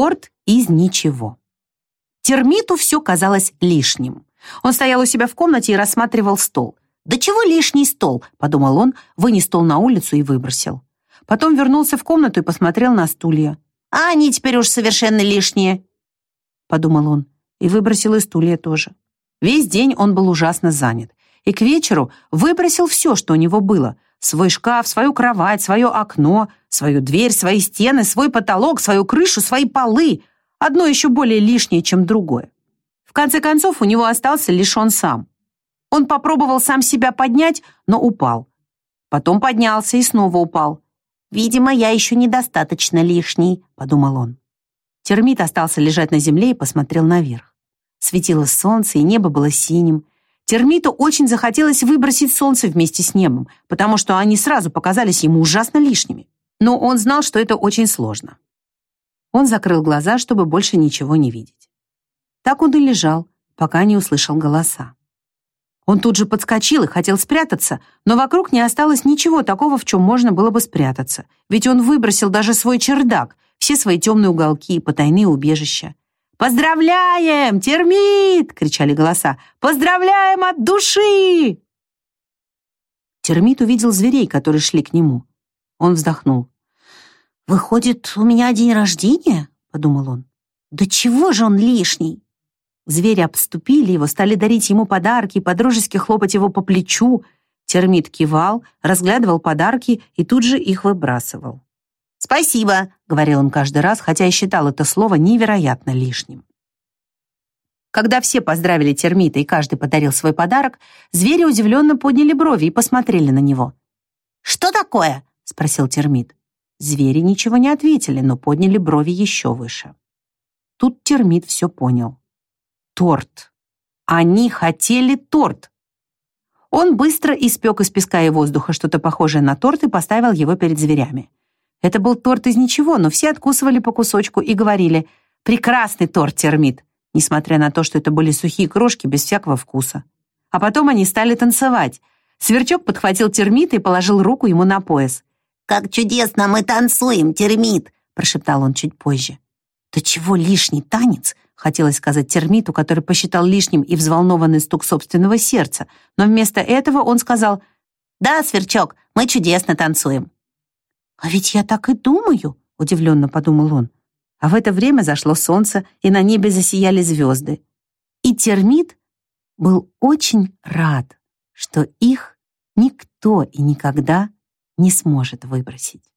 торт из ничего. Термиту все казалось лишним. Он стоял у себя в комнате и рассматривал стол. «Да чего лишний стол?» — подумал он, вынес стол на улицу и выбросил. Потом вернулся в комнату и посмотрел на стулья. «А они теперь уж совершенно лишние», — подумал он, и выбросил и стулья тоже. Весь день он был ужасно занят, и к вечеру выбросил все, что у него было — свой шкаф, свою кровать, свое окно, свою дверь, свои стены, свой потолок, свою крышу, свои полы. Одно еще более лишнее, чем другое. В конце концов, у него остался лишь он сам. Он попробовал сам себя поднять, но упал. Потом поднялся и снова упал. «Видимо, я еще недостаточно лишний», — подумал он. Термит остался лежать на земле и посмотрел наверх. Светило солнце, и небо было синим. Термиту очень захотелось выбросить солнце вместе с небом, потому что они сразу показались ему ужасно лишними. Но он знал, что это очень сложно. Он закрыл глаза, чтобы больше ничего не видеть. Так он и лежал, пока не услышал голоса. Он тут же подскочил и хотел спрятаться, но вокруг не осталось ничего такого, в чем можно было бы спрятаться, ведь он выбросил даже свой чердак, все свои темные уголки и потайные убежища. «Поздравляем, термит!» — кричали голоса. «Поздравляем от души!» Термит увидел зверей, которые шли к нему. Он вздохнул. «Выходит, у меня день рождения?» — подумал он. «Да чего же он лишний?» Звери обступили его, стали дарить ему подарки, подружески хлопать его по плечу. Термит кивал, разглядывал подарки и тут же их выбрасывал. «Спасибо», — говорил он каждый раз, хотя и считал это слово невероятно лишним. Когда все поздравили термита и каждый подарил свой подарок, звери удивленно подняли брови и посмотрели на него. «Что такое?» — спросил термит. Звери ничего не ответили, но подняли брови еще выше. Тут термит все понял. Торт. Они хотели торт. Он быстро испек из песка и воздуха что-то похожее на торт и поставил его перед зверями. Это был торт из ничего, но все откусывали по кусочку и говорили «Прекрасный торт, термит», несмотря на то, что это были сухие крошки без всякого вкуса. А потом они стали танцевать. Сверчок подхватил термита и положил руку ему на пояс. «Как чудесно мы танцуем, термит!» прошептал он чуть позже. «Да чего лишний танец?» хотелось сказать термиту, который посчитал лишним и взволнованный стук собственного сердца, но вместо этого он сказал «Да, Сверчок, мы чудесно танцуем». «А ведь я так и думаю», — удивленно подумал он. А в это время зашло солнце, и на небе засияли звезды. И термит был очень рад, что их никто и никогда не сможет выбросить.